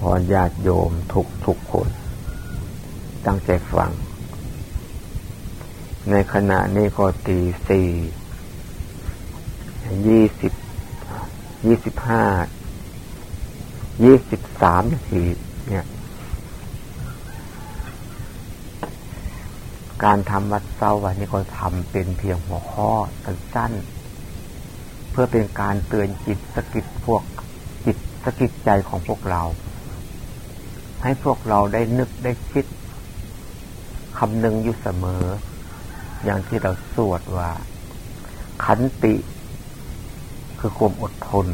พรญาติโยมทุกทุกคน ตั้งใจฟัง ในขณะนี้ก็ตีสี่ยี่สิบยี่สิบห้ายี่สิบสามนาทีเนี่ย การทำวัดเศร้าวันนี้ก็ทำเป็นเพียงหัวข้อสั้นๆเพื่อเป็นการเตือนจิตสกิดพวกจิตสกิดใจของพวกเรา ให้พวกเราได้นึกได้คิดคำนึงอยู่เสมอ อย่างที่เราสวดว่า ขันติ คือความอดทน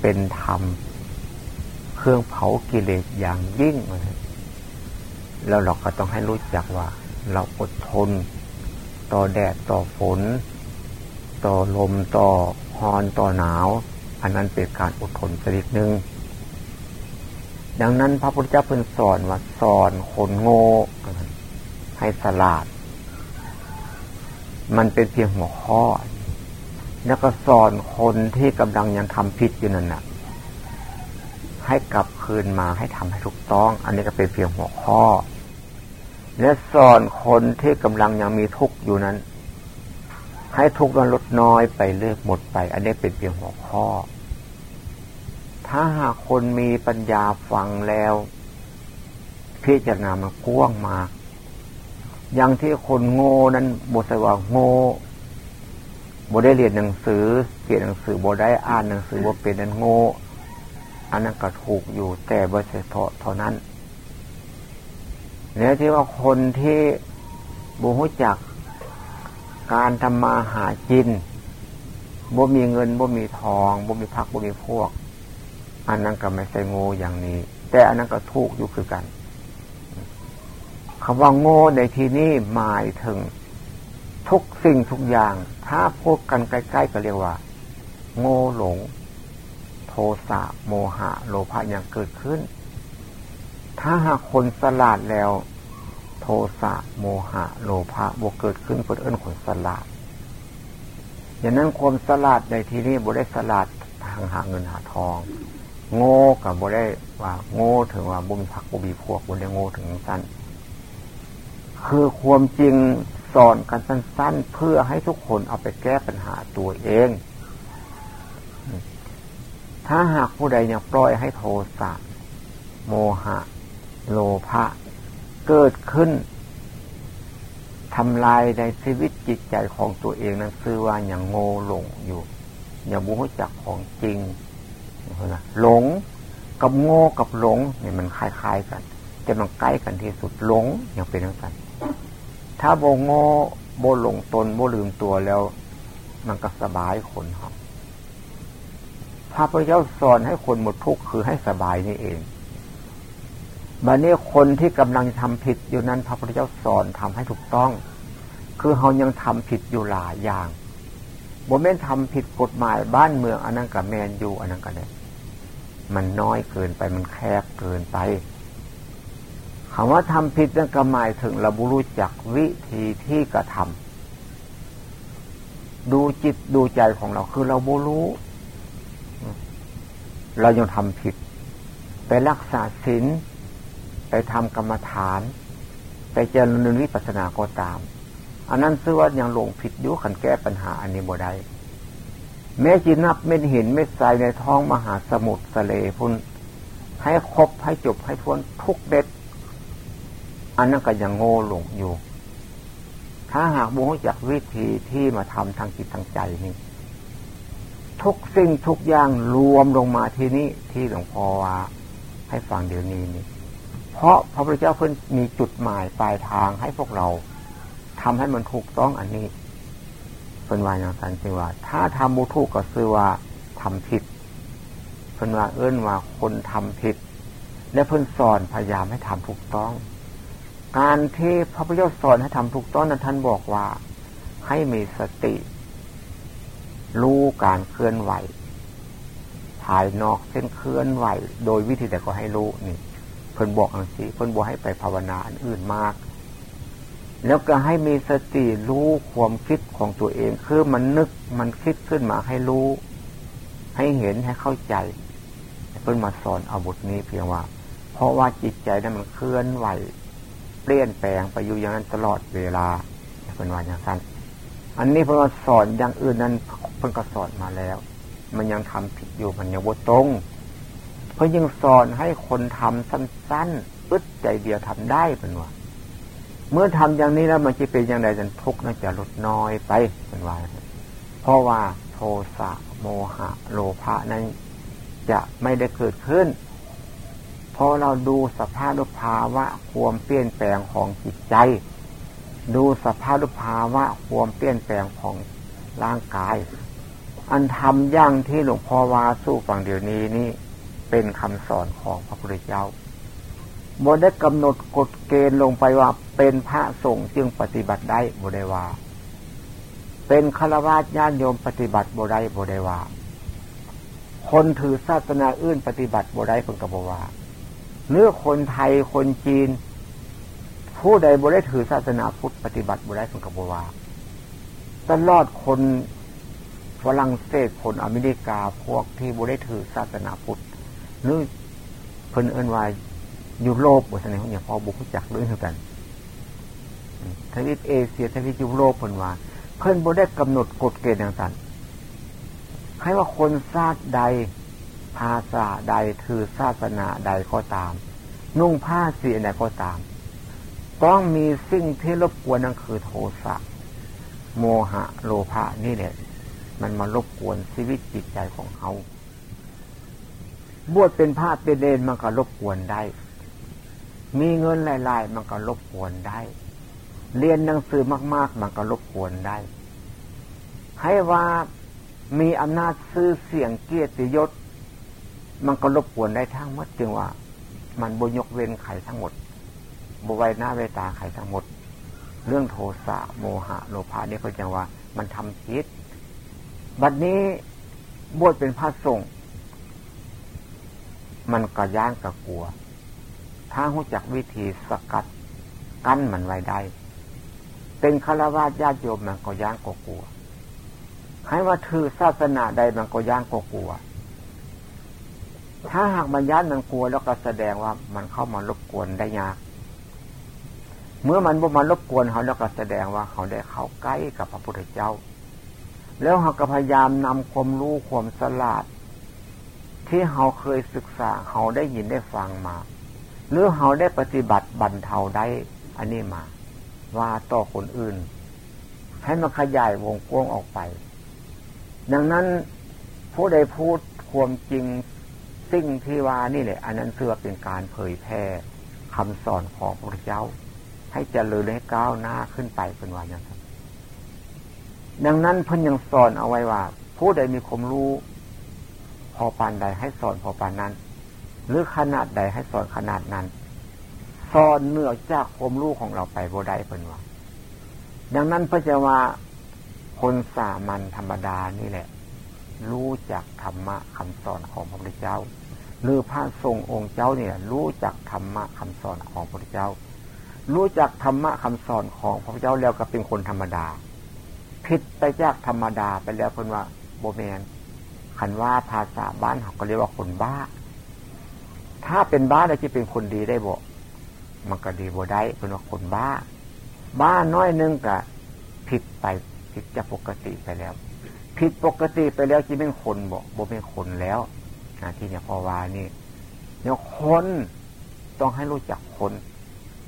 เป็นธรรม เครื่องเผากิเลสอย่างยิ่งแล้วเราก็ต้องให้รู้จักว่า เราอดทน ต่อแดดต่อฝน ต่อลมต่อฮอนต่อหนาว อันนั้นเป็นการอดทนชนิดหนึ่ง ดังนั้นพระพุทธเจ้าเพิ่นสอนว่าสอนคนโง่ให้สลาด มันเป็นเพียงหัวข้อ แล้วก็สอนคนที่กำลังยังทำผิดอยู่นั่นน่ะ ให้กลับคืนมาให้ทำให้ถูกต้อง อันนี้ก็เป็นเพียงหัวข้อ และสอนคนที่กำลังยังมีทุกข์อยู่นั้น ให้ทุกข์นั้นลดน้อยไปเลิกหมดไป อันนี้เป็นเพียงหัวข้อ ถ้าหากคนมีปัญญาฟังแล้ว พิจารณามันกว้างมาก อย่างที่คนโง่นั้นบทสว่าโง่บได้เรียนหนังสือเขียนหนังสือบได้อ่านหนังสือบเป็นนั้นโง่อันนั้นก็ถูกอยู่แต่บริเทเท่านั้นแล้วที่ว่าคนที่บูฮุจักการทำมาหากินบ่มีเงินบ่มีทองบ่มีพักบ่มีพวก อันนั้นก็ไม่ใช่โง่อย่างนี้ แต่อันนั้นก็ถูกอยู่คือกันคำว่าโง่ในที่นี้หมายถึงทุกสิ่งทุกอย่าง ถ้าพูดกันใกล้ๆก็เรียกว่า โง่หลง โทสะโมหะ โลภะยังเกิดขึ้น ถ้าหากคนสลาดแล้ว โทสะโมหะ โลภะบวกเกิดขึ้นเพื่อเอื้นคนสลาดอย่างนั้นความสลาดในที่นี้บุได้สลาดทางหาเงินหาทอง โง่กับบุได้ว่า โง่ถึงว่าบุญพักบุบีพวกบุได้โง่ถึงสั้นคือความจริงสอนกันสั้น ๆ เพื่อให้ทุกคนเอาไปแก้ปัญหาตัวเอง ถ้าหากผู้ใดยังปล่อยให้โทสะโมหะ โลภะเกิดขึ้นทำลายในชีวิตจิตใจของตัวเองนั้นซื้อว่าอย่างโง่หลงอยู่ อย่างบุหจักของจริง หลงกับโง่กับหลงเนี่ยมันคล้ายๆกัน แต่มันใกล้กันที่สุดหลงอย่างเป็นอย่างนั้นถ้าโบโง่โบหลงตนโบลืมตัวแล้ว มันก็สบายคนครับพระพุทธเจ้าสอนให้คนหมดทุกข์คือให้สบายนี่เองบัดนี้คนที่กำลังทำผิดอยู่นั้น พระพุทธเจ้าสอนทำให้ถูกต้อง คือเขายังทำผิดอยู่หลายอย่าง บ่แม่นทำผิดกฎหมายบ้านเมืองอันนั้นกับแมนอยู่อันนั้นกันเนี่ยมันน้อยเกินไปมันแคบเกินไปคำว่าทำผิดนั่นก็หมายถึงเราบุรู้จักวิธีที่กระทำดูจิตดูใจของเราคือเราบุรู้ เรายังทำผิด ไปรักษาศีลไปทำกรรมฐาน ไปเจริญวิปัสสนาก็ตาม อันนั้นซื้อว่ายังลงผิดยุขันแก้ปัญหาอันนี้บ่ได้แม้จีนับเม็ดหินเม็ดทรายในท้องมหาสมุทรทะเลพุ่นให้ครบให้จบให้ทวนทุกเด็ด อันนั้นก็ยังโง่หลงอยู่ ถ้าหากบูรู้จักวิธีที่มาทำทางจิตทางใจนี่ทุกสิ่งทุกอย่างรวมลงมาที่นี้ที่หลวงพ่อว่าให้ฟังเดี๋ยวนี้นี่ เพราะพระพุทธเจ้าเพิ่นมีจุดหมายปลายทางให้พวกเรา ทำให้มันถูกต้องอันนี้เป็นว่าอย่างสันติว่า ถ้าทำบูถูกก็คือว่าทำผิดเป็นว่าเอื้นว่าคนทำผิด และเพิ่นสอนพยายามให้ทำถูกต้อง การที่พระพุทธเจ้าสอนให้ทำถูกต้องนั้นท่านบอกว่า ให้มีสติ รู้การเคลื่อนไหวภายนอกเส้นเคลื่อนไหว โดยวิธีแต่ก็ให้รู้นี่เพิ่นบอกอังสีเพิ่นบอกให้ไปภาวนาอันอื่นมาก แล้วก็ให้มีสติรู้ความคิดของตัวเอง คือมันนึกมันคิดขึ้นมาให้รู้ ให้เห็นให้เข้าใจเพิ่นมาสอนอาวุธนี้เพียงว่า เพราะว่าจิตใจนั้นมันเคลื่อนไหวเปลี่ยนแปลงไปอยู่อย่างนั้นตลอดเวลาเป็นว่าอย่างนั้นอันนี้เพิ่นมาสอนอย่างอื่นนั้นเพิ่นก็สอนมาแล้ว มันยังทำผิดอยู่มันยังบ่ตรง เพิ่นยังสอนให้คนทำสั้นๆอึดใจเดียวทำได้เป็นว่า เมื่อทำอย่างนี้แล้วมันจะเป็นอย่างไรจนทุกข์น่าจะลดน้อยไปเป็นว่าเพราะว่าโทสะโมหะ โลภะนั้นจะไม่ได้เกิดขึ้นพอเราดูสภาพภาวะความเปลี่ยนแปลงของจิตใจ ดูสภาพภาวะความเปลี่ยนแปลงของร่างกาย อันทำย่างที่หลวงพ่อวาสู้ฟังเดี๋ยวนี้นี่เป็นคำสอนของพระพุทธเจ้าบได้กำหนดกฎเกณฑ์ลงไปว่า เป็นพระสงฆ์จึงปฏิบัติได้บได้ว่าเป็นฆราวาสญาติโยมปฏิบัติบได้บได้ว่าคนถือศาสนาอื่นปฏิบัติบได้เพิ่งกบว่าเนื้อคนไทยคนจีน ผู้ใดบได้ถือศาสนาพุทธปฏิบัติบได้เพิ่งกบว่าตลอดคนฝรั่งเศสคนอเมริกาพวกที่บได้ถือศาสนาพุทธหรือเพิ่นเอินวายยุโรปบทนี้เนี่ยพอบุกจักด้วยเท่ากัน ทวีปเอเชียทวีปยุโรปเพิ่นว่า เพิ่นบ่ได้กำหนดกฎเกณฑ์ต่างๆให้ว่าคนชาติใดภาษาใดถือศาสนาใดก็ตาม นุ่งผ้าสีใดก็ตาม ต้องมีสิ่งที่รบกวนนั่นคือโทสะโมหะโลภะนี่แหละมันมารบกวนชีวิตจิตใจของเขา บวชเป็นพระเป็นเดนมันก็รบกวนได้ มีเงินหลาย ๆ มันก็รบกวนได้ เรียนหนังสือมาก ๆ มันก็รบกวนได้ ให้ว่ามีอำนาจซื้อเสียงเกียรติยศ มันก็รบกวนได้ทั้งหมดจึงว่า มันบยกเว้นไขทั้งหมดบไวหน้าเวตาไขทั้งหมด เรื่องโทสะโมหะโลภะนี่ก็จะว่า มันทำจิตบัดนี้บวชเป็นพระสงฆ์มันก็ย่านกับกลัว ถ้าหู้จักวิธีสกัดกั้นมันไว้ได้ เป็นฆราวาสญาติโยมมันก็ย่านกกลัว ให้ว่าถือศาสนาใดมันก็ย่านกกลัว ถ้าหากมันย่านมันกลัวแล้วก็แสดงว่ามันเข้ามารบกวนได้ยาก เมื่อมันบ่มารบกวนเขาแล้วก็แสดงว่าเขาได้เข้าใกล้กับพระพุทธเจ้า แล้วเขาก็พยายามนำความรู้ความสลาด ที่เขาเคยศึกษาเขาได้ยินได้ฟังมา หรือเขาได้ปฏิบัติบรรเทาได้อันนี้มา ว่าต่อคนอื่น ให้มันขยายวงกว้างออกไป ดังนั้นผู้ใดพูดความจริงสิ่งที่ว่านี่แหละอันนั้นเสื่อเป็นการเผยแพร่คำสอนของพระเจ้า ให้เจริญให้ก้าวหน้าขึ้นไปเป็นวันนั้นดังนั้นเพิ่นยังสอนเอาไว้ว่า ผู้ใดมีความรู้ พอปานใดให้สอนพอปานนั้น หรือขนาดใดให้สอนขนาดนั้น สอนเนื้อจากความรู้ของเราไปโบได้เป็นว่าดังนั้นพระเจ้าว่าคนสามัญธรรมดานี่แหละ รู้จักธรรมะคำสอนของพระพุทธเจ้า หรือพระทรงองค์เจ้าเนี่ย รู้จักธรรมะคำสอนของพระพุทธเจ้า รู้จักธรรมะคำสอนของพระพุทธเจ้าแล้วก็เป็นคนธรรมดาผิดไปจากธรรมดาไปแล้วคนว่าโบแมนคันว่าภาษาบ้านเขาก็เรียกว่าคนบ้า ถ้าเป็นบ้าแล้วจะเป็นคนดีได้บ่ มันก็ดีบ่ได้เป็นว่าคนบ้า บ้าน้อยนึงก็ผิดไปผิดจากปกติไปแล้ว ผิดปกติไปแล้วจะเป็นคนบ่บ่เป็นคนแล้วนะที่เนี่ยพอวานี่เนี่ยคนต้องให้รู้จักคน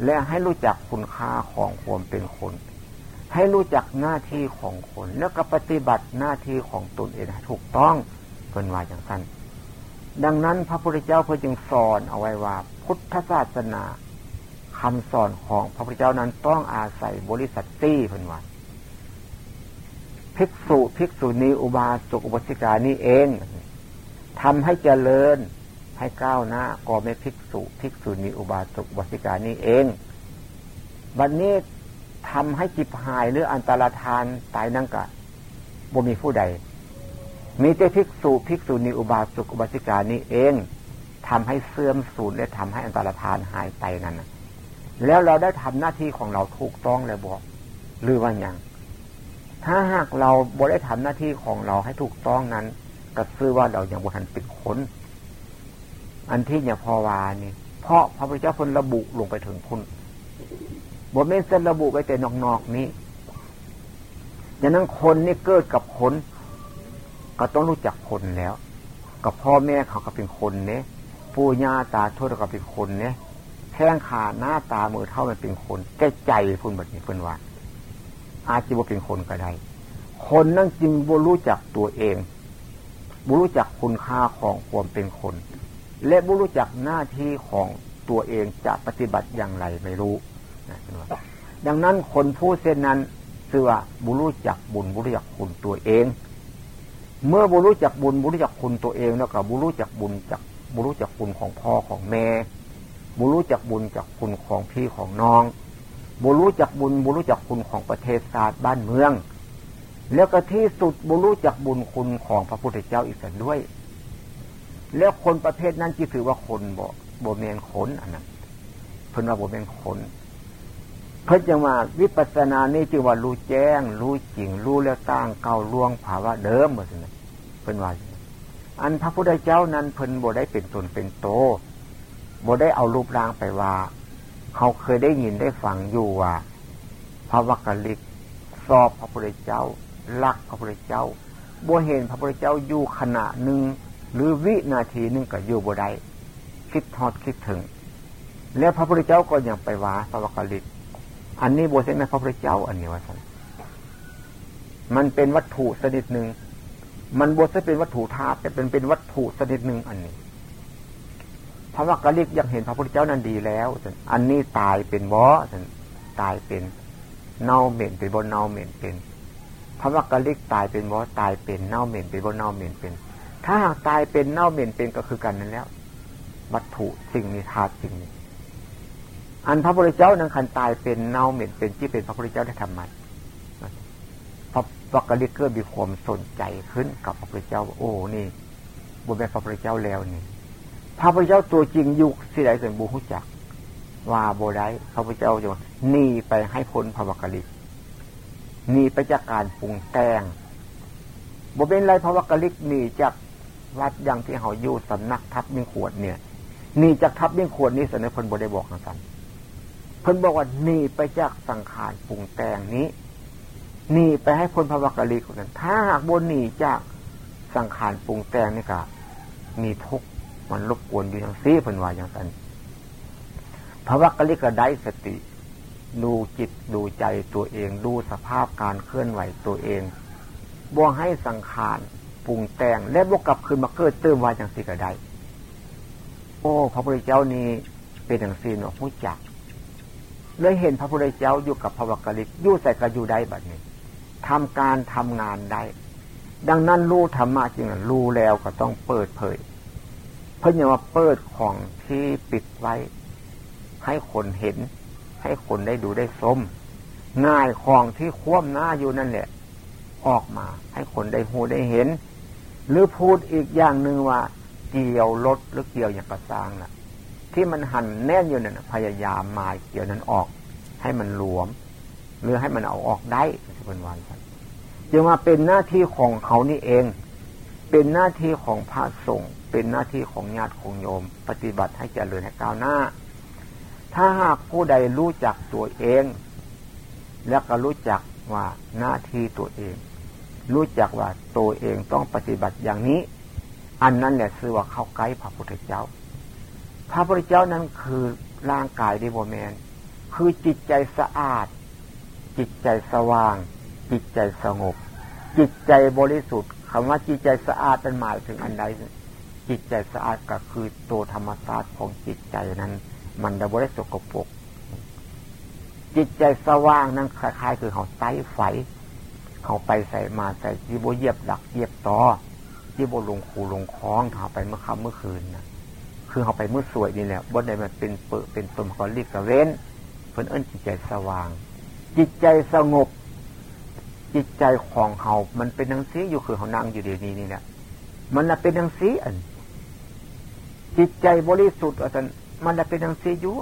และให้รู้จักคุณค่าของความเป็นคน ให้รู้จักหน้าที่ของคน แล้วก็ปฏิบัติหน้าที่ของตนเองให้ถูกต้องเพิ่นว่าอย่างนั้นดังนั้นพระพุทธเจ้าเพิ่นจึงสอนเอาไว้ว่า พุทธศาสนา คำสอนของพระพุทธเจ้านั้นต้องอาศัยบริสัทตี้เพิ่นว่าภิกษุภิกษุณีอุบาสกอุบาสิกานี่เองทำให้เจริญให้ก้าวหน้าก็ไม่ภิกษุภิกษุณีอุบาสกอุบาสิกานี่เองวันนี้ทำให้จิบหายหรืออันตรธานตายนั่งกะบ่มีผู้ใด มีแต่ภิกษุภิกษุณีอุบาสกอุบาสิกานี้เองทำให้เสื่อมสูญและทำให้อันตรธานหายไปนั่น แล้วเราได้ทำหน้าที่ของเราถูกต้องเลยบอกหรือว่าอย่างถ้าหากเราบ่ได้ทำหน้าที่ของเราให้ถูกต้องนั้น ก็ซื้อว่าเรายังบุทันปิดขนอันที่อย่าพอวานี่ เพราะพระพุทธเจ้าพนระบุลงไปถึงคุณบทเมนเส้นระบุไปแต่นอกๆนี้ดังนั้นคนนี่เกิดกับคน ก็ต้องรู้จักคนแล้ว กับพ่อแม่เขาก็เป็นคนเนี่ยปู่ย่าตาทวดก็เป็นคนเนี่ย ข้งขาหน้าตามือเท่ามันเป็นคนแก้ใจพุ่นแบบนี้เพิ่นว่าอาจจะว่าเป็นคนก็ได้ คนนั่งจึงบ่รู้จักตัวเองบ่รู้จักคุณค่าของความเป็นคน และบ่รู้จักหน้าที่ของตัวเองจะปฏิบัติอย่างไรไม่รู้ดังนั้นคนผู้เส้นนั้นคือว่าบุรู้จักบุญบุรู้จักคุณตัวเอง เมื่อบุรู้จักบุญบุรู้จักคุณตัวเองแล้วก็บุรู้จักบุญจากบุรู้จักคุณของพ่อของแม่ บุรู้จักบุญจากคุณของพี่ของน้องบุรู้จักบุญบุรู้จักคุณของประเทศศาตร์บ้านเมือง แล้วก็ที่สุดบุรู้จักบุญคุณของพระพุทธเจ้าอีกสัด้วย แล้วคนประเภทนั้นจีถือว่าคนบ่บ่เมนขนอันนั้นเพิ่นว่าบ่เมนขนเพิ่นจังว่าวิปัสสนานี่จึงว่ารู้แจ้ง รู้จริง รู้แล้วตั้งเก่าล่วงภาวะเดิมเหมือนกันเพิ่นว่าอันพระพุทธเจ้านั้นเพิ่นบ่ได้เป็นตนเป็นโต บ่ได้เอารูปร่างไปว่า เขาเคยได้ยินได้ฟังอยู่ว่าพระวักกลิกสอบพระพุทธเจ้าลักพระพุทธเจ้าบ่เห็นพระพุทธเจ้าอยู่ขณะหนึ่งหรือวินาทีหนึ่งก็อยู่บ่ได้คิดทอดคิดถึง แล้วพระพุทธเจ้าก็ยังไปว่าพระวักกลิกอันนี้บทเส้นพระพุทธเจ้า อันนี้ว่าสันมันเป็นวัตถุชนิดหนึ่ง มันบทจะเป็นวัตถุธาตุแต่เป็นเป็นวัตถุชนิดหนึ่งอันนี้ พระวักกะลิกยังเห็นพระพุทธเจ้านั้นดีแล้ว อันนี้ตายเป็นบ่ตายเป็นเน่าเหม็นเป็นบ่เน่าเหม็นเป็น พระวักกะลิกตายเป็นบ่ตายเป็นเน่าเหม็นเป็นบ่เน่าเหม็นเป็น ถ้าหากตายเป็นเน่าเหม็นเป็นก็คือกันนั้นแล้ว วัตถุสิ่งนี้ธาตุสิ่งนี้อันพระพุทธเจ้านั้นคันตายเป็นเน่าเหม็นเป็นที่เป็นพระพุทธเจ้าได้ทำมันพระวักกะลิกเกิดมีความสนใจขึ้นกับพระพุทธเจ้า โอ้นี่บุญเป็นพระพุทธเจ้าแล้วนี่ พระพุทธเจ้าตัวจริงยุคสิไดเสนบูฮุจักว่าโบได้พระพุทธเจ้าจะหนีไปให้พ้นพระวักลิกหนีไปจากการปรุงแต่งบเป็นไรพระวักลิกหนีจากวัดยังที่เขาอยู่สำนักทับมิ่งขวดเนี่ยหนีจากทับมิ่งขวดนี้สนพลบได้บอกนะกันเพิ่นบอกว่าหนีไปจากสังขารปรุงแต่งนี้หนีไปให้พ้นพระวักลิกคนนั้นถ้าหากบนหนีจากสังขารปรุงแต่งนี่ก็มีทุกข์ มันรบกวนอยู่อย่างซีเพิ่นว่าอย่างนั้นพระวักะลิกระไดสติ ดูจิตดูใจตัวเอง ดูสภาพการเคลื่อนไหวตัวเองบ่ให้สังขารปรุงแต่งและบวกกลับคืนมาเกิดเติมวาอย่างสีก็ได้โอ้พระพุทธเจ้านี้เป็นอย่างซีนอผู้จักเลยเห็นพระพุทธเจ้าอยู่กับพระวักะลิกอยู่ใส่กระอยู่ได้แบบนี้ทำการทำงานได้ ดังนั้นรู้ธรรมะจริงรู้แล้วก็ต้องเปิดเผย เพื่อว่าเปิดของที่ปิดไว้ ให้คนเห็น ให้คนได้ดูได้สมง่ายของที่คว่ำหน้าอยู่นั่นแหละ ออกมา ให้คนได้หูได้เห็น หรือพูดอีกอย่างหนึ่งว่า เกี่ยวรถหรือเกี่ยวอย่างกระซังน่ะ ที่มันหันแน่นอยู่นั่นพยายามมาเกี่ยวนั้นออก ให้มันหลวม หรือให้มันเอาออกได้ที่เป็นวันจึงมาเป็นหน้าที่ของเขานี่เอง เป็นหน้าที่ของพระสงฆ์ เป็นหน้าที่ของญาติของโยม ปฏิบัติให้เจริญให้ก้าวหน้า ถ้าหากผู้ใดรู้จักตัวเอง แล้วก็รู้จักว่าหน้าที่ตัวเอง รู้จักว่าตัวเองต้องปฏิบัติอย่างนี้ อันนั้นแหละคือว่าเข้าใกล้พระพุทธเจ้า พระพุทธเจ้านั้นคือร่างกายดีโบแมน คือจิตใจสะอาด จิตใจสว่าง จิตใจสงบ จิตใจบริสุทธิ์คำว่าจิตใจสะอาดเป็นหมายถึงอันใด จิตใจสะอาดก็คือตัวธรรมศาสตร์ของจิตใจนั้น มันได้บริสุทธิ์กปก จิตใจสว่างนั้นคล้ายๆ คือเขาไต้ไฟ เขาไปใส่มาใส่ที่โบเยียบหลักเยียบต่อที่โบลงคูลงคล้องเขาไปเมื่อค่ำเมื่อคืนนะคือเขาไปเมืดสวยนี่แหละบนใดมันเป็นเปิดเป็นตมเขาเรียกกระเว้นเพื่อนเอิ้นจิตใจสว่าง จิตใจสงบ จิตใจของเขา มันเป็นนังซีอยู่คือเขานั่งอยู่เดี๋ยวนี้นี่แหละมันละเป็นนังซีอัน จิตใจบริสุทธิ์อันมันละเป็นนังซีอยู่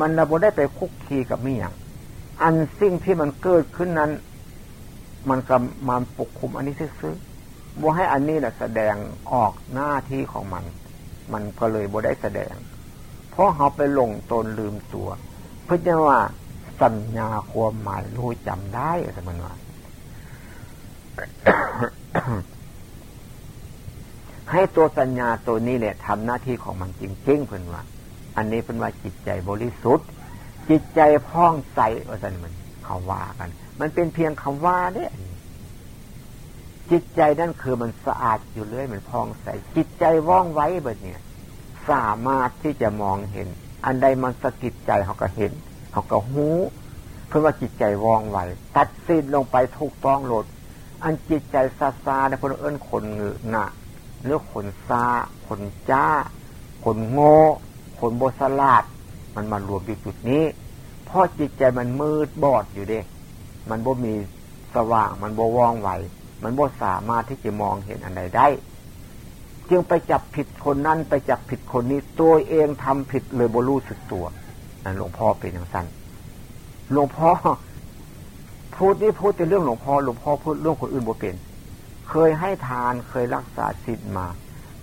มันละบ่ได้ไปคุกคีกับมีอย่างอันสิ่งที่มันเกิดขึ้นนั้น มันก็มาปกคุมอันนี้ซื้อบ่ให้อันนี้แหละแสดงออกหน้าที่ของมัน มันก็เลยบ่ได้แสดง เพราะเขาไปหลงตนลืมตัว เพื่อจะว่าสัญญาความหมายรู้จำได้สมันว่า ให้ตัวสัญญาตัวนี้แหละทำหน้าที่ของมันจริงๆเพื่อนว่า อันนี้เป็นว่าจิตใจบริสุทธิ์ จิตใจพ่องใสว่าสันมันเขาว่ากัน มันเป็นเพียงคำว่าเนี่ยจิตใจนั่นคือมันสะอาดอยู่เรื่อยมันพองใส จิตใจว่องไวแบบนี้สามารถที่จะมองเห็น อันใดมันสะกิดใจเขาก็เห็นเขาก็หูเพื่อว่าจิตใจว่องไวตัดสินลงไปถูกต้องโหลด อันจิตใจซาซาในคนเอิ้นคนเงือหนะ หรือคนซาคนจ้า คนโง่ คนโบสลาด มันมารวมอยู่จุดนี้ เพราะจิตใจมันมืดบอดอยู่เด้มันบ่มีสว่างมันบ่ว่องไวมันบ่สามารถที่จะมองเห็นอันใดได้ จึงไปจับผิดคนนั้นไปจับผิดคนนี้ตัวเองทำผิดเลยบ่รู้สึกตัวนั่นหลวงพ่อเป็นอย่างสั้นหลวงพ่อพูดนี่พูดแต่เรื่องหลวงพ่อหลวงพ่อพูดเรื่องคนอื่นบ่เป็น เคยให้ทานเคยรักษาศีลมา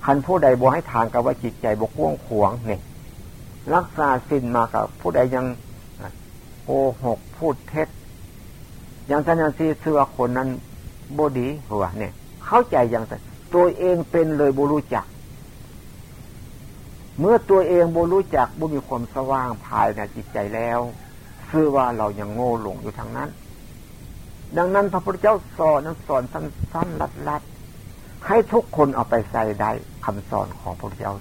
คันผู้ใดบ่ให้ทานกับว่าจิตใจบกว้งขวงเนี่ยรักษาศีลมากับผู้ใดยังโกหกพูดเท็จอย่างท่านยันซีเสือคนนั้นบดีหัวเนี่ย เข้าใจอย่างไรตัวเองเป็นเลยบุรู้จัก เมื่อตัวเองบุรู้จักบุมีความสว่างภายในจิตใจแล้วคือว่าเรายังโง่หลงอยู่ทางนั้น ดังนั้นพระพุทธเจ้าสอนนั้นสอนสั้นๆลัดๆให้ทุกคนเอาไปใส่ได้คำสอนของพระพุทธเจ้า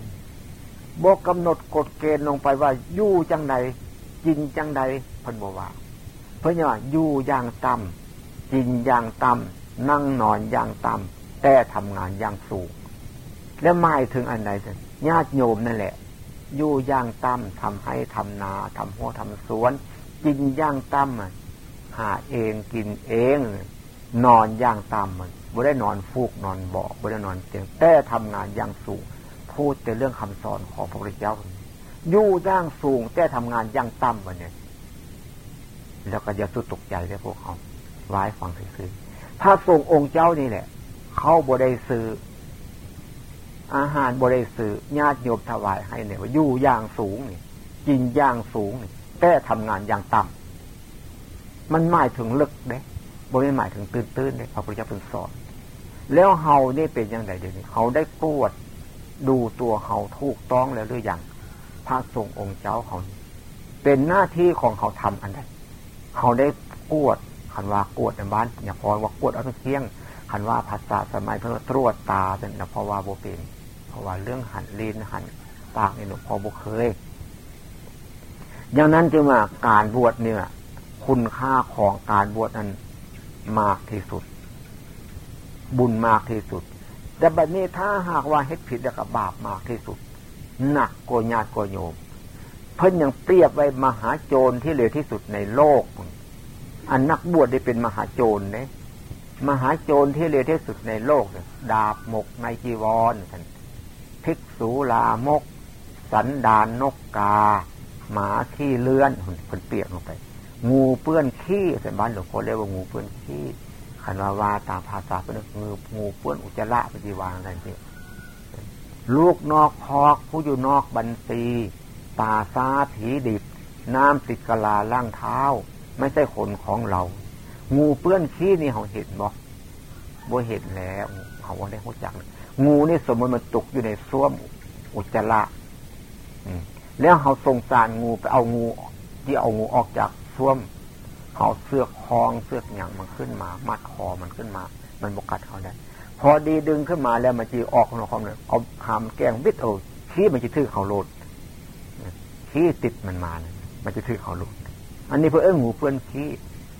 บอกกำหนดกฎเกณฑ์ลงไปว่ายู่จังใดกินจังใดพันบว่าเพราะว่ายู่อย่างต่ำกินอย่างต่ำนั่งนอนอย่างต่ำแต่ทำงานอย่างสูง และหมายถึงอันใดญาติโยมนั่นแหละอยู่อย่างต่ำทำให้ทำนาทำหัวทำสวน กินย่างตั้ม หาเองกินเอง นอนย่างตั้มมันบ่ได้นอนฟูกนอนเบาบ่ได้นอนเตียงแต่ทำงานย่างสูง พูดแต่เรื่องคำสอนของพระพุทธเจ้าอยู่ย่างสูงแต่ทำงานย่างตั้มมันเนี่ยแล้วก็จะสุดตกใจเลยพวกเขาไว้ฟังซื้อถ้าทรงองค์เจ้านี่แหละ เขาบ่ได้ซื้ออาหารบริสุทธิ์ญาติโยมถวายให้เนี่ยว่าอยู่ย่างสูงนี่กินย่างสูงนี่แต่ทำงานอย่างต่ำ มันหมายถึงลึกเด้บ่ไม่หมายถึงตื้นตื้นเด้พระพุทธเจ้าเป็นสอน แล้วเฮานี่เป็นยังไงเดี๋ยวนี้เขาได้ปวดดูตัวเฮาถูกต้องแล้วหรือยังพระทรงองค์เจ้าเขาเป็นหน้าที่ของเขาทำอันใดเขาได้ปวดคันว่ากวดในบ้านอย่าพอว่ากวดเอาเที่ยงคันว่าภาษาสมัยเพื่อตรวจตาเป็นเพราะว่าโบเป็นเพราะว่าเรื่องหันลีนหันปากนี่หลวงพ่อบุเคยอย่างนั้นจึงว่าการบวชเนี่ย คุณค่าของการบวชนั้นมากที่สุด บุญมากที่สุด แต่แบบนี้ถ้าหากว่าเฮ็ดผิดแล้วก็บาปมากที่สุด หนักกว่าญาติกว่าโยม เพิ่นยังเปรียบไว้มหาโจรที่เลวที่สุดในโลก อันนักบวชได้เป็นมหาโจรเนี่ยมหาโจรที่เลวที่สุดในโลกเนี่ยดาบหมกในจีวรภิกษุลามก สันดานนกกา หมาขี้เลื่อนคนเปียกลงไป งูเปื้อนขี้แต่บ้านหลวงพ่อเรียกว่างูเปื้อนขี้ขันวาวาตามภาษาเป็นงูงูเปื้อนอุจจาระปฏิวางอะไรนี่ลูกนอกพอกผู้อยู่นอกบันซีตาซาผีดิบ น้ำสิดกลาล่างเท้า ไม่ใช่คนของเรา งูเปื้อนขี้นี่เขาเห็นบ่บ่เห็นแล้วเขาว่าได้หัวจัก งูนี่สมมติมันตกอยู่ในส้วมอุจจาระแล้วเขาส่งสารงูไปเอางู ที่เอางูออกจาก ซ่วมเขาเสือกคลองเสือกหย่างมันขึ้นมา มัดคอมันขึ้นมา มันบกัดเขาได้พอดีดึงขึ้นมาแล้วมันจีออกของความเนี่ยเอาหามแกงวิทโอขี้มันจะถือเขาโลดขี้ติดมันมาเนี่ยมันจะถือเขาโลดอันนี้เพื่อเอื้องูเพื่อนขี้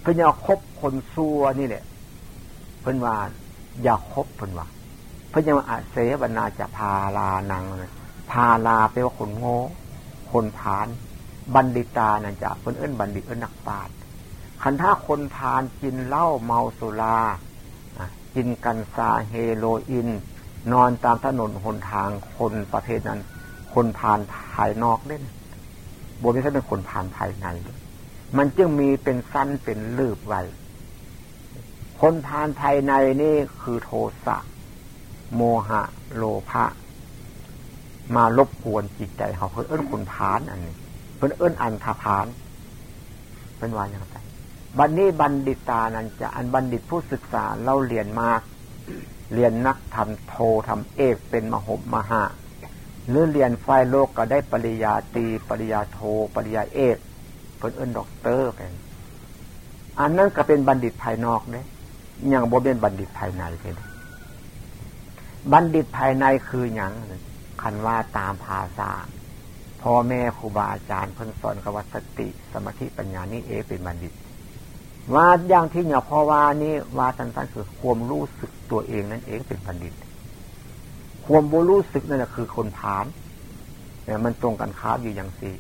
เพื่อนอยาคบคนซัวนี่แหละ เพื่อนว่าอยากคบเพื่อนว่าเพื่อนยังอาเสวนาจะพาลานังพาลาแปลว่าคนโง่คนผาน บัณฑิตานั่นจะเพิ่นเอิ้นบัณฑิตเอิ้นนักปราชญ์คันถ้าคนผานกินเหล้าเมาสุรากินกันซาเฮโรอีนนอนตามถนนหนทางคนประเภทนั้น คนผ่านภายนอกเล่นบนไม่ใช่เป็นคนผ่านภายใน มันจึงมีเป็นสั้นเป็นลืบไว้ คนผ่านภายในนี่คือโทสะ โมหะ โลภะ มารบกวนจิตใจเขาเพื่อเอิ้นคุณพานอันนี้ พื่อเอิ้นอันทาพานเป็นวาอย่างไรบัดนนี้บัณฑิตานั้นจะอันบัณฑิตผู้ศึกษาเราเรียนมาเรียนนักทำโททำเอกเป็นมหมมหาหรือเรียนไฟโลกก็ได้ปริญาตีปริญาโท ปริญาเอกเพิ่นเอิ้นด็อกเตอร์เป็นอันนั้นก็เป็นบัณฑิตภายนอกเนี่ยยังบ่เป็นบัณฑิตภายในเป็นบัณฑิตภายในคืออย่างคันว่าตามภาษา พ่อแม่ครูบาอาจารย์เพิ่นสอนกวัสติ สมาธิปัญญานี่เอเป็นบัณฑิตว่าอย่างที่เนี่ยพ่อว่านี่ว่าสั้นๆคือความรู้สึกตัวเองนั่นเองเป็นบัณฑิต ความบรู้สึกนั่นแหะคือคนผานเนี่ยมันตรงกันข้ามอยู่อย่างสี่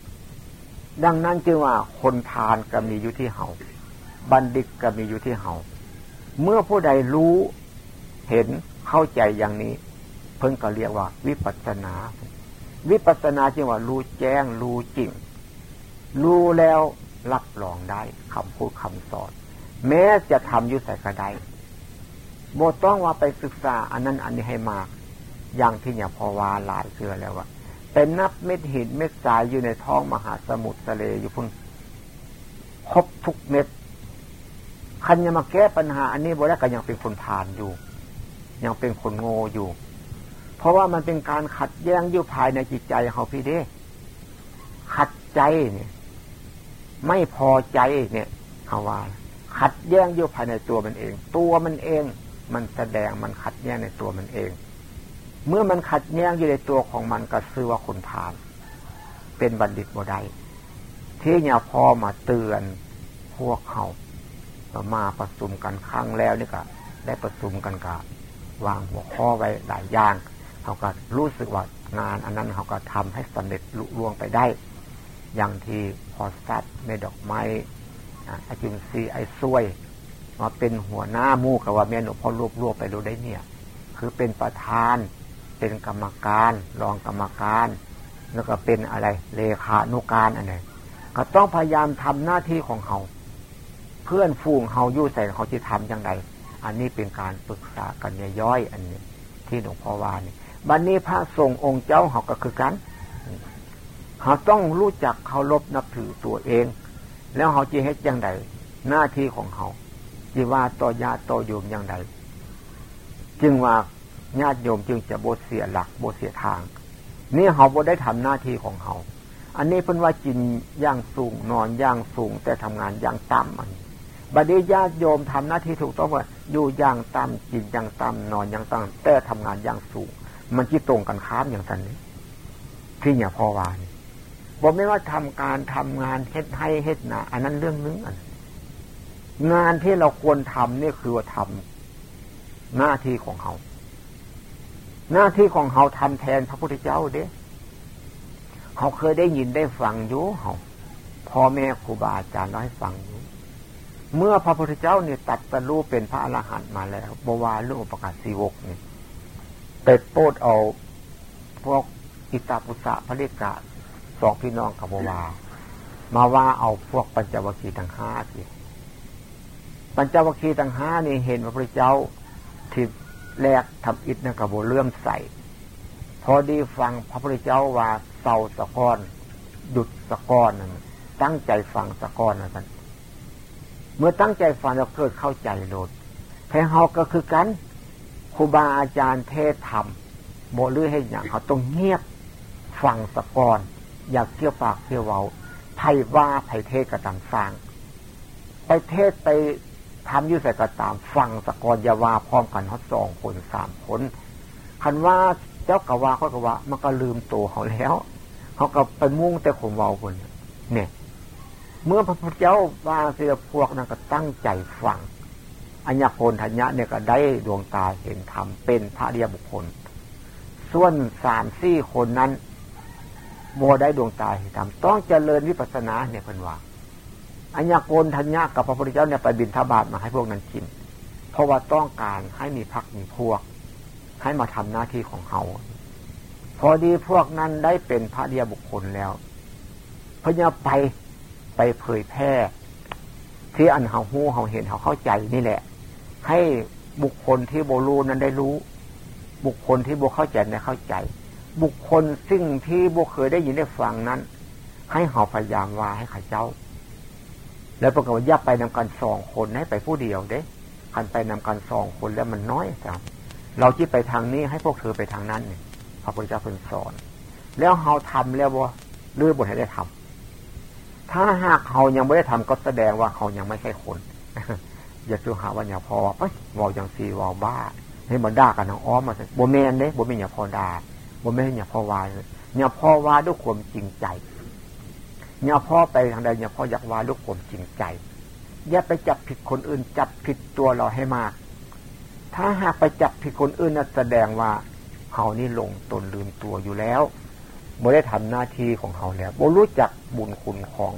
ดังนั้นจึงว่าคนทานก็มีอยู่ที่เฮาบัณฑิตก็มีอยู่ที่เฮาเมื่อผู้ใดรู้เห็นเข้าใจอย่างนี้ เพิ่งก็เรียกว่าวิปัสสนา วิปัสนาจึงว่ารู้แจ้งรู้จริง รู้แล้วรับรองได้คำพูดคำสอน แม้จะทำอยู่ใส่กระไดโมต้องว่าไปศึกษาอันนั้นอันนี้ให้มาก อย่างที่อย่าพอวาหลายเชื่อแล้วว่าเป็นนับเม็ดหินเม็ดทรายอยู่ในท้องมหาสมุทรทะเลอยู่พุ่นครบทุกเม็ดคันยังมาแก้ปัญหา อันนี้บ่ได้ก็ยังเป็นคนผ่านอยู่ ยังเป็นคนโง่อยู่ เพราะว่ามันเป็นการขัดแย้งอยู่ภายในจิตใจเขาพี่เด้ขัดใจเนี่ย ไม่พอใจเนี่ยเขาว่า ขัดแย้งอยู่ภายในตัวมันเอง ตัวมันเอง มันแสดงมันขัดแย้งในตัวมันเอง เมื่อมันขัดแย้งอยู่ในตัวของมันก็ซื้อว่าคนทานเป็นบัณฑิตบ่ได้ที่เนี่ยพอมาเตือนพวกเขามาประชุมกันครั้งแล้วนี่ก็ได้ประชุมกันกับวางหัวข้อไว้หลายอย่าง เขาก็รู้สึกว่างาน อันนั้นเขาก็ทำให้สำเร็จลุล่วงไปได้ อย่างที่พอสัตว์เมดอกไม้อจุนซีไอซวยมาเป็นหัวหน้ามู่กับว่าแม่หนูพอรวบรวบไปรู้ได้เนี่ย คือเป็นประธาน เป็นกรรมการ รองกรรมการ แล้วก็เป็นอะไรเลขานุการอันไหนก็ต้องพยายามทำหน้าที่ของเขา เพื่อนฟูงเขายู่ใส่เขาจะทำอย่างไรอันนี้เป็นการปรึกษากันย่อยอันนี้ที่หลวงพ่อวานี่ บัดนนี้พระทรงองค์เจ้าเขาก็คือกันเขาต้องรู้จักเคารพนับถือตัวเอง แล้วเขาจะให้อย่างไรหน้าที่ของเขาจีว่าต่อญาติต่อโยมอย่างไรจึงว่าญาติโยมจึงจะโบเสียหลักโบเสียทาง นี่เขาโบได้ทำหน้าที่ของเขาอันนี้เพิ่นว่ากินย่างสูงนอนย่างสูง แต่ทำงานย่างต่ำมันบัดนี้ญาติโยมทำหน้าที่ถูกต้องว่าอยู่ย่างต่ำกินย่างต่ำนอนย่างต่ำแต่ทำงานย่างสูง มันที่ตรงกันข้ามอย่างนั้นนี้ที่เนี่ยพ่อวานบอกไม่ว่าทำการทำงานเฮ็ดให้เฮ็ดนาอันนั้นเรื่องนึงอันงานที่เราควรทำนี่คือว่าทำหน้าที่ของเขาหน้าที่ของเขาทำแทนพระพุทธเจ้าเด้เขาเคยได้ยินได้ฟังอยู่เขาพ่อแม่ครูบาอาจารย์เล่าให้ฟังอยู่เมื่อพระพุทธเจ้าเนี่ยตัดสรู้เป็นพระอรหันต์มาแล้วบวาเรื่องอุปการสีวกเนี่ย เป็ดโปดเอาพวกอิตาปุสะพระเลกะสองพี่น้องกับวามาว่าเอาพวกปัญจวัคคีย์ทั้งห้าสิปัญจวัคคีย์ทั้งห้านี่เห็นพระพุทธเจ้าที่แรกทำอิฐนะกระโบเลื่อมใสพอดีฟังพระพุทธเจ้าว่าเศร้าสะก้อนหยุดสะก้อนนั่นตั้งใจฟังสะก้อนนั่นเมื่อตั้งใจฟังแล้วเกิดเข้าใจโลดแพ้เฮาก็คือกัน ครูบาอาจารย์เทศธรรมโบลือให้อย่างเขาต้องเงียบฟังสะกอนอยากเกี่ยวปากเกี่ยวเว้าไพ่ว่าไพ่เทศกระตามสร้าง ไปเทศไปทำยุ่ใส่ก็ตามฟังสะกรยาวาพร้อมกันเขาสองคนสามคนคันว่าเจ้ากะว่าเขากะว่า มันก็ลืมตัวเขาแล้วเขาก็ไปมุ่งแต่ข่มเวาคนเนี่ย เมื่อพระพุทธเจ้าว่าเสียพวกนั้นก็ตั้งใจฟัง อัญญาโคนทัญญะเนี่ยก็ได้ดวงตาเห็นธรรมเป็นพระเดียบุคคล ส่วนสามสี่คนนั้นโมได้ดวงตาเห็นธรรมต้องเจริญวิปัสสนาเนี่ยเป็นว่าอัญญาโกนทัญญากับพระพุทธเจ้าเนี่ยไปบินทบาทมาให้พวกนั้นกิน เพราะว่าต้องการให้มีพักมีพวก ให้มาทำหน้าที่ของเขาพอดีพวกนั้นได้เป็นพระเดียบุคคลแล้วพญาไปไปเผยแพร่ที่อันเขาหูเขาเห็นเขาเข้าใจนี่แหละ ให้บุคคลที่โบรู้นั้นได้รู้ บุคคลที่โบเข้าใจได้เข้าใจ บุคคลสิ่งที่โบเคยได้ยินได้ฟังนั้น ให้เขาพยายามว่าให้ข้าเจ้า แล้วปรากฏว่ายับไปนำกันสองคนให้ไปผู้เดียวเด้คันไปนำกันสองคนแล้วมันน้อยจังเราที่ไปทางนี้ให้พวกเธอไปทางนั้นเนี่ยพระพุทธเจ้าเพิ่นสอน แล้วเขาทำแล้วว่าหรือบทให้ได้ทำถ้าหากเขายังไม่ได้ทำก็แสดงว่าเขายังไม่ใช่คน อย่าจูหาว่าอย่าพอไปวออย่างซีวอบ้าให้มันด่ากันทางอ้อมมาสิบ่แมนเด้บ่แม่นอย่าพอด่าบ่แม่นอย่าพอวายอย่าพอวาด้วยความจริงใจอย่าพ่อไปทางใดอย่าพ่ออยากวาด้วยความจริงใจอย่าไปจับผิดคนอื่น จับผิดตัวเราให้มาก ถ้าหากไปจับผิดคนอื่นนั่นแสดงว่าเขานี่ลงตนลืมตัวอยู่แล้วบ่ได้ทำหน้าที่ของเขาแล้วบ่รู้จักบุญคุณของ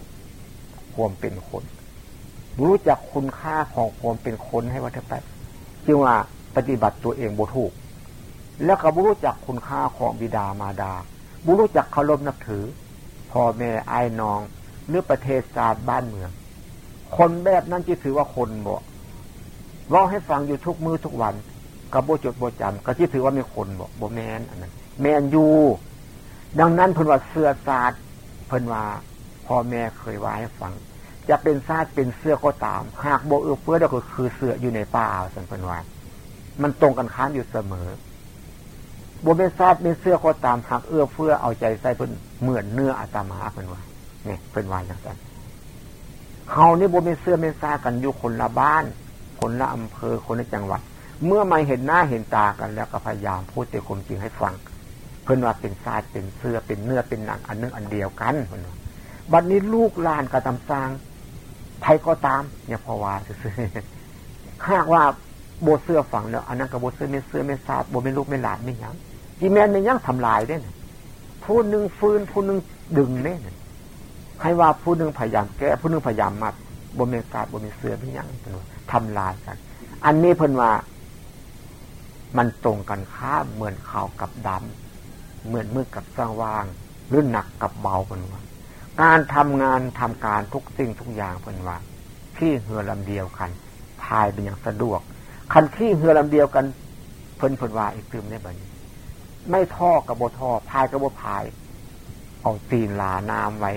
ความเป็นคน รู้จักคุณค่าของความเป็นคนให้วัฏไปจึงว่าปฏิบัติตัวเองบ่ถูก แล้วก็บรู้จักคุณค่าของบิดามารดาบรู้จักเคารพนับถือพ่อแม่ไอ้น้องหรือประเทศศาตร์บ้านเมือง คนแบบนั้นจะถือว่าคนบ่ว่าให้ฟังอยู่ทุกมือทุกวันกับโบจดโบจำก็ที่ถือว่ามีคนบอกโบแมนอันนั้นแมนยูดังนั้นเพิ่นว่าเสื้อศาสตร์เพิ่นว่าพ่อแม่เคยว่าให้ฟัง จะเป็นซาดเป็นเสื้อก็ตาม หากโบเอือเฟื้อก็คือเสื้ออยู่ในป่าสันเพิ่นว่ามันตรงกันข้ามอยู่เสมอโบเป็นซาดเป็นเสื้อก็ตามหากเอื้อเฟื้อเอาใจใส่เพิ่นเหมือนเนื้ออาตมาเพิ่นว่าเนี่ยเพิ่นว่าอย่างนั้นเฮานี่โบเป็นเสื้อเป็นซากันอยู่คนละบ้าน คนละอำเภอคนละจังหวัด เมื่อมาเห็นหน้าเห็นตากันแล้วก็พยายามพูดแต่ความจริงให้ฟัง เพื่อนว่าเป็นซาดเป็นเสื้อเป็นเนื้อเป็นหนังอันนึงอันเดียวกันเพื่อนว่าบัดนี้ลูกลานกระทำสร้าง ใครก็ตามเนี่ยพอว่าซื้อหากว่าโบเสื้อฝังแล้วอันนั้นกับโบเสื้อไม่เสื้อไม่ซาดโบไม่ลูกไม่หลานไม่ยังจีแมนไม่ยังทำลายได้เนี่ยผู้หนึ่งฟื้นผู้หนึ่งดึงเนี่ยให้ว่าผู้หนึ่งพยายามแก้ผู้หนึ่งพยายามมัดโบเมซาโบเมเสื้อไม่ยังทำลายกัน อันนี้เพิ่นว่า มันตรงกันข้ามเหมือนขาวกับดำเหมือนมืดกับสว่าง หรือหนักกับเบาเป็นว่า การทำงานทำการทุกสิ่งทุกอย่างเป็นว่าที่เหือลำเดียวกันพายเป็นอย่างสะดวก คันที่เหือลำเดียวกันเพิ่นเพิ่นว่าอีกตืมได้บันี้ ไม่ท่อกับโบท่อพายกับโบพาย เอาตีนลาน้ำไว้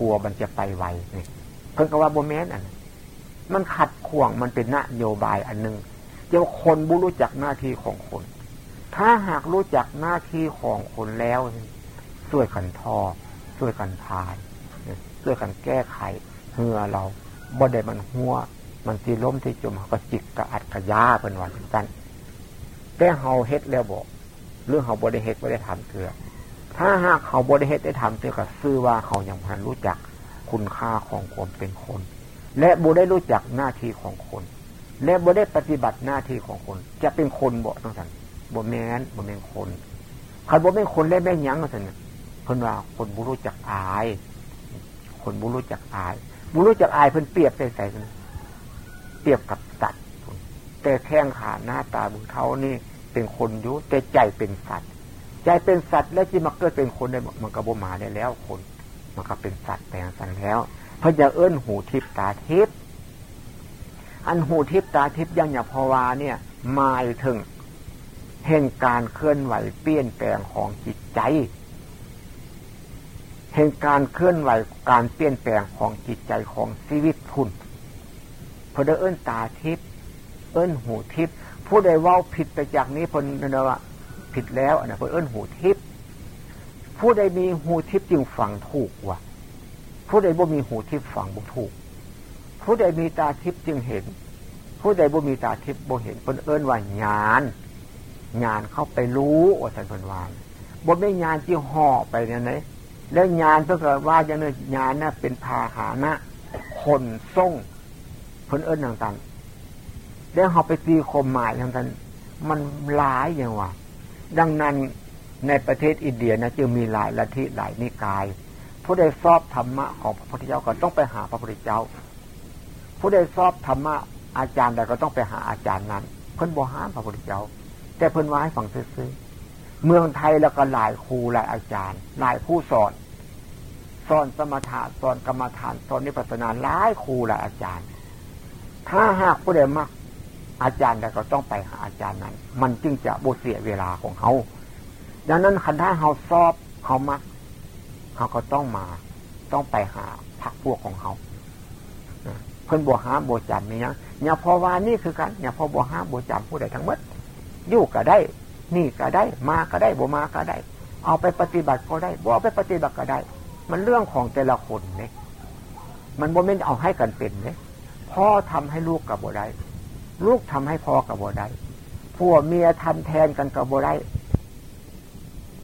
กลัวมันจะไปไวนี่เพิ่นก็ว่าโบแมนอันมันขัดข่วงมันเป็นนโยบายอันหนึ่งเจ้าคนบุรู้จักหน้าที่ของคน ถ้าหากรู้จักหน้าที่ของคนแล้วช่วยกันท่อช่วยกันพาย ช่วยกันแก้ไขเหือเราบ่ได้มันหัว มันสีล้มที่จมก็จิกกระอัดกระยาเป็นวันกันแต่เฮาเฮ็ดแล้วบอกเรื่องเฮาบ่ได้เฮ็ดบ่ได้ทำเถื่อถ้าหากเขาบ่ได้เฮ็ดได้ทำเถื่อก็ซื่อว่าเขายังพันรู้จักคุณค่าของความเป็นคน และบ่ได้รู้จักหน้าที่ของคน และบ่ได้ปฏิบัติหน้าที่ของคน จะเป็นคนบ่ต้องสั่นบ่แม่นบ่แม่นคนใครบ่เป็นคนและแม่ยังก็สั่นเพิ่นว่าคนบุรู้จักอาย คนบุรู้จักอายบุรู้จักอายเพิ่นเปรียบใส่ใส่กันเปรียบกับสัตว์แต่แข้งขาหน้าตาบุเท้านี่เป็นคนอยู่แต่ใจเป็นสัตว์ ใจเป็นสัตว์แล้วที่มาเกิดเป็นคนได้มันกระโบมาได้แล้วคน มันก็เป็นสัตว์แต่งสันแล้วเพราะจะเอื้นหูทิพตาทิพอันหูทิพตาทิพยังอย่าพอวาเนี่ยหมายถึงเห็นการเคลื่อนไหวเปลี่ยนแปลงของจิตใจ เห็นการเคลื่อนไหวการเปลี่ยนแปลงของจิตใจของชีวิตคุณพอได้เอิ้นตาทิพย์เอิ้นหูทิพย์ผู้ใดว่าผิดไปจากนี้พนนว่าผิดแล้วนะพอเอิ้นหูทิพย์ผู้ใดมีหูทิพย์จึงฝังถูกว่ะผู้ใดบ่มีหูทิพย์ฝังบ่ถูก ผู้ใดมีตาทิพย์จึงเห็น ผู้ใดบ่มีตาทิพย์บ่เห็นพนเอิ้นว่าญาณญาณเข้าไปรู้ว่าสันพันวานบ่ไม่ญาณที่ห่อไปเนี่ยนะ แล้วญาณเพื่อว่าอย่างนี้ญาณน่ะเป็นพาหานะคนส่งเพิ่นเอิ้นต่างๆแล้วเขาไปตีคมหมายต่างๆมันหลายอย่างว่าดังนั้นในประเทศอินเดียนะจึงมีหลายลัทธิหลายนิกาย ผู้ใดชอบธรรมะของพระพุทธเจ้าก็ต้องไปหาพระพุทธเจ้า ผู้ใดชอบธรรมะอาจารย์ใดก็ต้องไปหาอาจารย์นั้น เพิ่นบ่ห้ามพระพุทธเจ้า แต่เพิ่นว่าให้ฟังซื้อ เมืองไทยแล้วก็หลายครูหลายอาจารย์ หลายผู้สอนสอนสมถะสอนกรรมฐานสอนนิพพานาหลายครูหลายอาจารย์ ถ้าหากผู้ใดมักอาจารย์ใดก็ต้องไปหาอาจารย์นั้น มันจึงจะบเสียเวลาของเขาดังนั้นคันถ้าเขาสอบเขามักเขาก็ต้องมาต้องไปหาพักพวกของเขาเพิ่นบัวหาบัวจำนี่นะอย่าพอวานี่คือกันอย่าพอบัวหาบัวจำผู้ใดทั้งหมดอยู่ก็ได้ นี่ก็ได้ มาก็ได้บัวมาก็ได้ เอาไปปฏิบัติก็ได้บัวไปปฏิบัติก็ได้ มันเรื่องของแต่ละคนเนี่ยมันบ่ไม่เอาให้กันเป็นเนี่ยพ่อทำให้ลูกกับบัวได้ ลูกทำให้พ่อกับบัวได้ผัวเมียทำแทนกันกับบัวได้